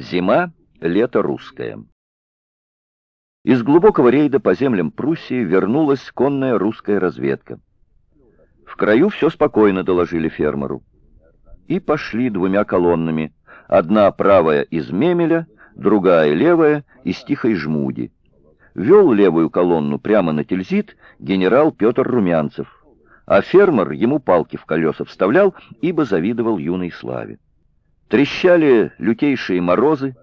Зима, лето русское. Из глубокого рейда по землям Пруссии вернулась конная русская разведка. В краю все спокойно доложили фермеру. И пошли двумя колоннами, одна правая из Мемеля, другая левая из Тихой Жмуди. Вел левую колонну прямо на Тильзит генерал Петр Румянцев, а фермер ему палки в колеса вставлял, ибо завидовал юной славе. Трещали лютейшие морозы,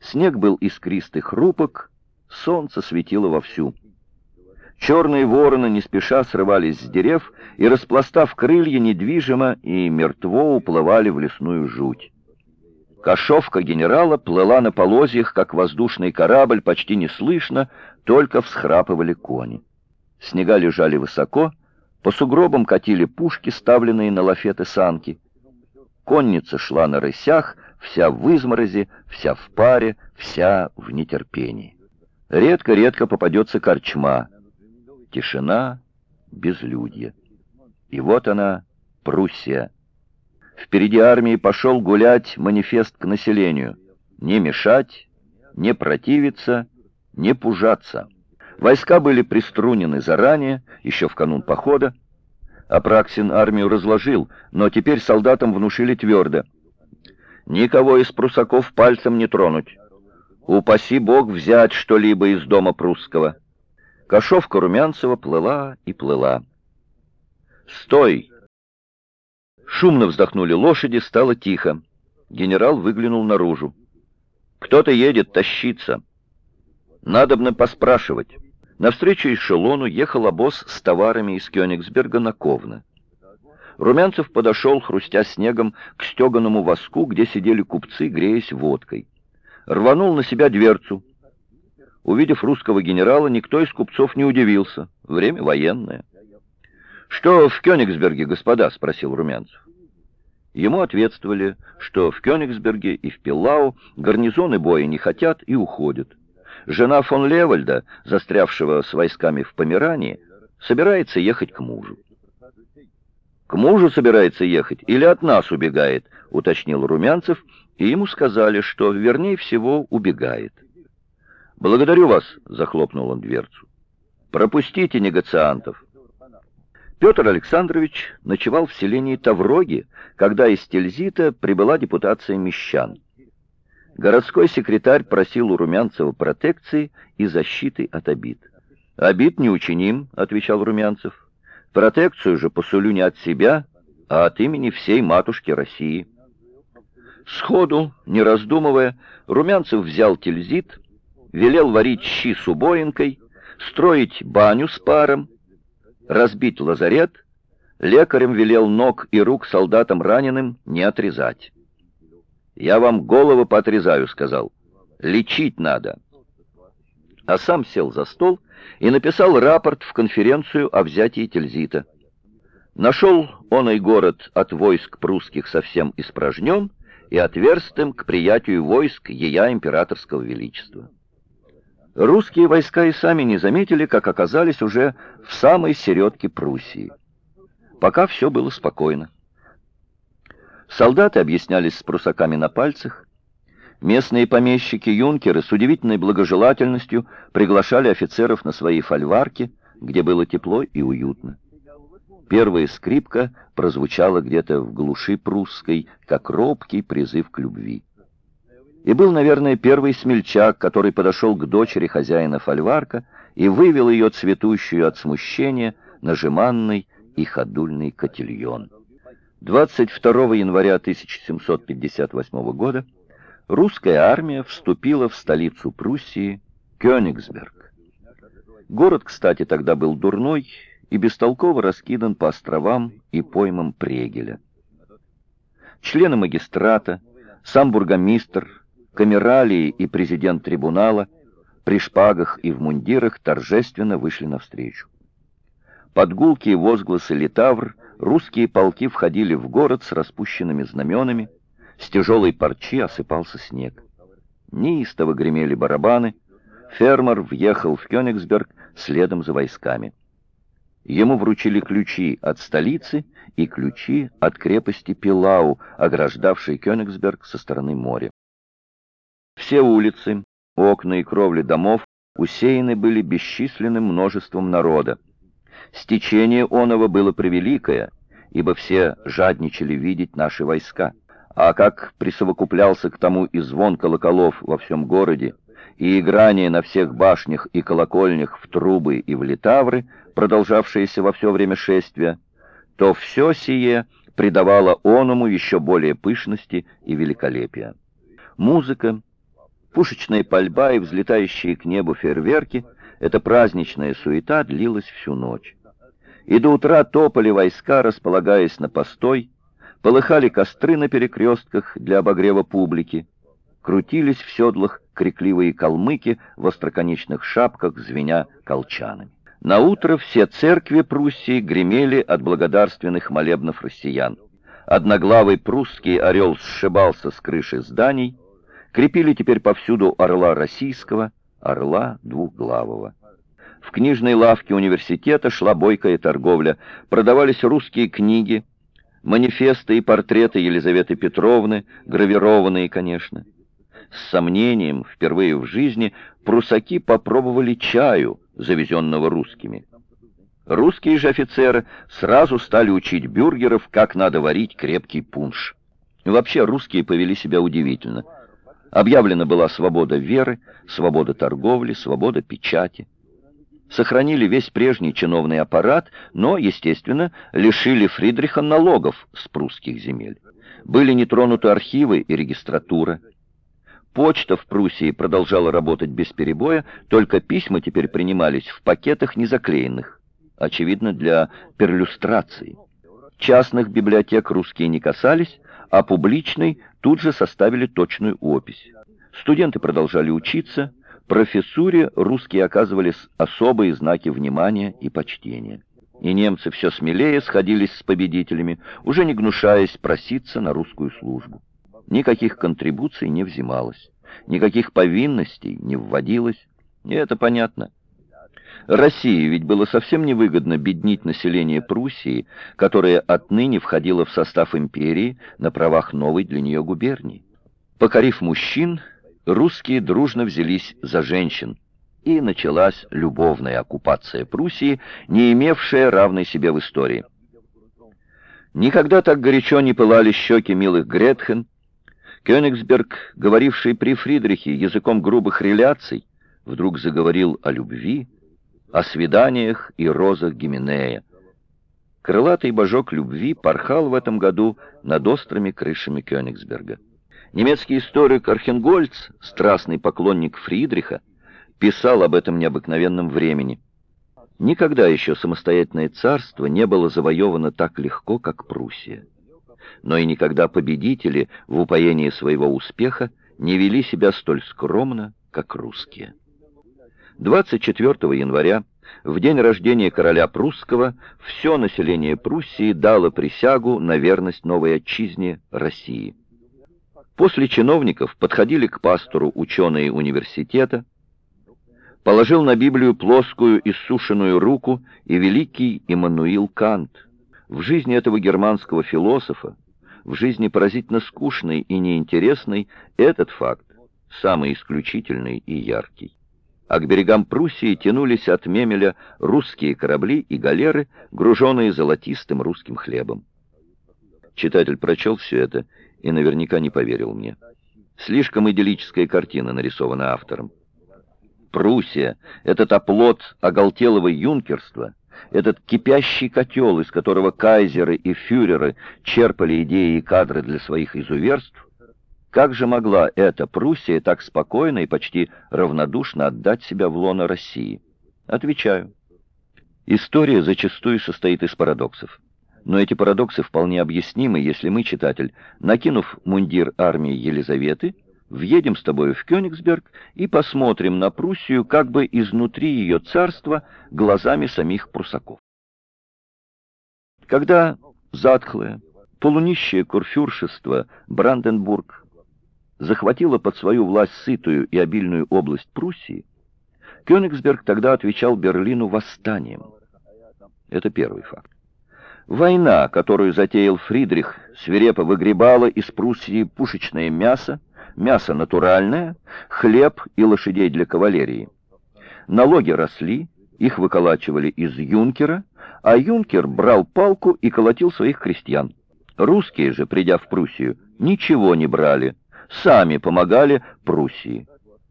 снег был искристый хрупок, солнце светило вовсю. Черные вороны не спеша срывались с дерев и, распластав крылья, недвижимо и мертво уплывали в лесную жуть. Кошовка генерала плыла на полозьях, как воздушный корабль, почти неслышно, только всхрапывали кони. Снега лежали высоко, по сугробам катили пушки, ставленные на лафеты санки. Конница шла на рысях, вся в изморозе, вся в паре, вся в нетерпении. Редко-редко попадется корчма. Тишина, безлюдье. И вот она, Пруссия. Впереди армии пошел гулять манифест к населению. Не мешать, не противиться, не пужаться. Войска были приструнены заранее, еще в канун похода, Апраксин армию разложил, но теперь солдатам внушили твердо. Никого из прусаков пальцем не тронуть. Упаси бог взять что-либо из дома прусского. Кошовка Румянцева плыла и плыла. «Стой!» Шумно вздохнули лошади, стало тихо. Генерал выглянул наружу. «Кто-то едет, тащиться. Надобно поспрашивать». Навстречу эшелону ехал обоз с товарами из Кёнигсберга на Ковно. Румянцев подошел, хрустя снегом, к стеганому воску, где сидели купцы, греясь водкой. Рванул на себя дверцу. Увидев русского генерала, никто из купцов не удивился. Время военное. «Что в Кёнигсберге, господа?» — спросил Румянцев. Ему ответствовали, что в Кёнигсберге и в Пиллау гарнизоны боя не хотят и уходят. Жена фон Левальда, застрявшего с войсками в Померании, собирается ехать к мужу. «К мужу собирается ехать или от нас убегает?» — уточнил Румянцев, и ему сказали, что, вернее всего, убегает. «Благодарю вас», — захлопнул он дверцу. «Пропустите негациантов». Петр Александрович ночевал в селении Тавроги, когда из Тильзита прибыла депутация мещан. Городской секретарь просил у Румянцева протекции и защиты от обид. «Обид не учиним», — отвечал Румянцев. «Протекцию же посулю не от себя, а от имени всей матушки России». Сходу, не раздумывая, Румянцев взял тильзит, велел варить щи с убоинкой, строить баню с паром, разбить лазарет, лекарем велел ног и рук солдатам раненым не отрезать. «Я вам голову поотрезаю», — сказал. «Лечить надо». А сам сел за стол и написал рапорт в конференцию о взятии Тильзита. Нашел он и город от войск прусских совсем испражнен и отверстым к приятию войск ея императорского величества. Русские войска и сами не заметили, как оказались уже в самой середке Пруссии. Пока все было спокойно. Солдаты объяснялись с прусаками на пальцах. Местные помещики-юнкеры с удивительной благожелательностью приглашали офицеров на свои фольварки, где было тепло и уютно. Первая скрипка прозвучала где-то в глуши прусской, как робкий призыв к любви. И был, наверное, первый смельчак, который подошел к дочери хозяина фольварка и вывел ее цветущую от смущения на жеманный и ходульный котельон. 22 января 1758 года русская армия вступила в столицу Пруссии, Кёнигсберг. Город, кстати, тогда был дурной и бестолково раскидан по островам и поймам Прегеля. Члены магистрата, сам бургомистр, камералии и президент трибунала при шпагах и в мундирах торжественно вышли навстречу. Под гулкие возгласы литавр русские полки входили в город с распущенными знаменами, с тяжелой парчи осыпался снег. Неистово гремели барабаны, фермер въехал в Кёнигсберг следом за войсками. Ему вручили ключи от столицы и ключи от крепости Пилау, ограждавшей Кёнигсберг со стороны моря. Все улицы, окна и кровли домов усеяны были бесчисленным множеством народа. Стечение оного было превеликое, ибо все жадничали видеть наши войска. А как присовокуплялся к тому и звон колоколов во всем городе, и играние на всех башнях и колокольнях в трубы и в литавры, продолжавшиеся во все время шествия, то все сие придавало оному еще более пышности и великолепия. Музыка, пушечная пальба и взлетающие к небу фейерверки — эта праздничная суета длилась всю ночь. И до утра топали войска, располагаясь на постой, полыхали костры на перекрестках для обогрева публики, крутились в седлах крикливые калмыки в остроконечных шапках, звеня колчанами. На утро все церкви Пруссии гремели от благодарственных молебнов россиян. Одноглавый прусский орел сшибался с крыши зданий, крепили теперь повсюду орла российского, орла двухглавого. В книжной лавке университета шла бойкая торговля, продавались русские книги, манифесты и портреты Елизаветы Петровны, гравированные, конечно. С сомнением, впервые в жизни, прусаки попробовали чаю, завезенного русскими. Русские же офицеры сразу стали учить бюргеров, как надо варить крепкий пунш. Вообще русские повели себя удивительно. Объявлена была свобода веры, свобода торговли, свобода печати. Сохранили весь прежний чиновный аппарат, но, естественно, лишили Фридриха налогов с прусских земель. Были не тронуты архивы и регистратура. Почта в Пруссии продолжала работать без перебоя, только письма теперь принимались в пакетах незаклеенных, очевидно, для перлюстрации. Частных библиотек русские не касались, а публичной тут же составили точную опись. Студенты продолжали учиться, профессуре русские оказывали особые знаки внимания и почтения. И немцы все смелее сходились с победителями, уже не гнушаясь проситься на русскую службу. Никаких контрибуций не взималось, никаких повинностей не вводилось, и это понятно. России ведь было совсем невыгодно беднить население Пруссии, которое отныне входило в состав империи на правах новой для нее губернии. Покорив мужчин, русские дружно взялись за женщин, и началась любовная оккупация Пруссии, не имевшая равной себе в истории. Никогда так горячо не пылали щеки милых Гретхен, Кёнигсберг, говоривший при Фридрихе языком грубых реляций, вдруг заговорил о любви, о свиданиях и розах Гименея. Крылатый божок любви порхал в этом году над острыми крышами Кёнигсберга. Немецкий историк Архенгольц, страстный поклонник Фридриха, писал об этом необыкновенном времени. Никогда еще самостоятельное царство не было завоевано так легко, как Пруссия но и никогда победители в упоении своего успеха не вели себя столь скромно, как русские. 24 января, в день рождения короля прусского, все население Пруссии дало присягу на верность новой отчизне России. После чиновников подходили к пастору ученые университета, положил на Библию плоскую иссушенную руку и великий Иммануил Кант. В жизни этого германского философа в жизни поразительно скучный и неинтересный, этот факт самый исключительный и яркий. А к берегам Пруссии тянулись от Мемеля русские корабли и галеры, груженные золотистым русским хлебом. Читатель прочел все это и наверняка не поверил мне. Слишком идиллическая картина нарисована автором. Пруссия — этот оплот оголтелого юнкерства — этот кипящий котел, из которого кайзеры и фюреры черпали идеи и кадры для своих изуверств, как же могла эта Пруссия так спокойно и почти равнодушно отдать себя в лоно России? Отвечаю. История зачастую состоит из парадоксов. Но эти парадоксы вполне объяснимы, если мы, читатель, накинув мундир армии Елизаветы, въедем с тобою в Кёнигсберг и посмотрим на Пруссию как бы изнутри ее царства глазами самих прусаков. Когда затхлое, полунищее курфюршество Бранденбург захватило под свою власть сытую и обильную область Пруссии, Кёнигсберг тогда отвечал Берлину восстанием. Это первый факт. Война, которую затеял Фридрих, свирепо выгребала из Пруссии пушечное мясо, мясо натуральное, хлеб и лошадей для кавалерии. Налоги росли, их выколачивали из юнкера, а юнкер брал палку и колотил своих крестьян. Русские же, придя в Пруссию, ничего не брали, сами помогали Пруссии.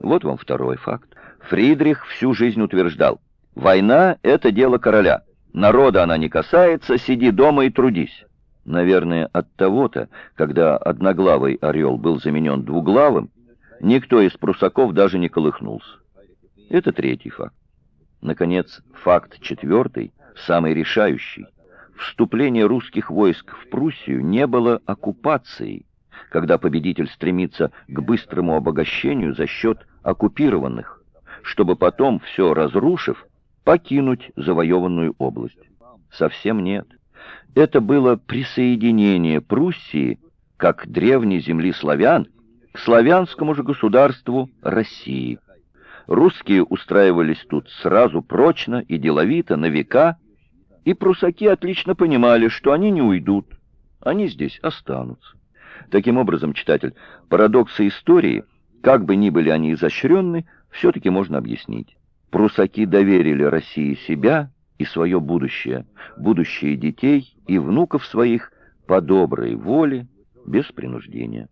Вот вам второй факт. Фридрих всю жизнь утверждал, война — это дело короля, народа она не касается, сиди дома и трудись. Наверное, от того-то, когда одноглавый орел был заменен двуглавым, никто из прусаков даже не колыхнулся. Это третий факт. Наконец, факт четвертый, самый решающий. Вступление русских войск в Пруссию не было оккупацией, когда победитель стремится к быстрому обогащению за счет оккупированных, чтобы потом, все разрушив, покинуть завоеванную область. Совсем нет. Это было присоединение Пруссии, как древней земли славян, к славянскому же государству России. Русские устраивались тут сразу прочно и деловито, на века, и прусаки отлично понимали, что они не уйдут, они здесь останутся. Таким образом, читатель, парадоксы истории, как бы ни были они изощренны, все-таки можно объяснить. Прусаки доверили России себя и свое будущее, будущее детей и внуков своих по доброй воле, без принуждения.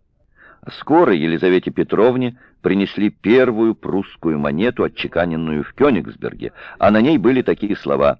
Скоро Елизавете Петровне принесли первую прусскую монету, отчеканенную в Кёнигсберге, а на ней были такие слова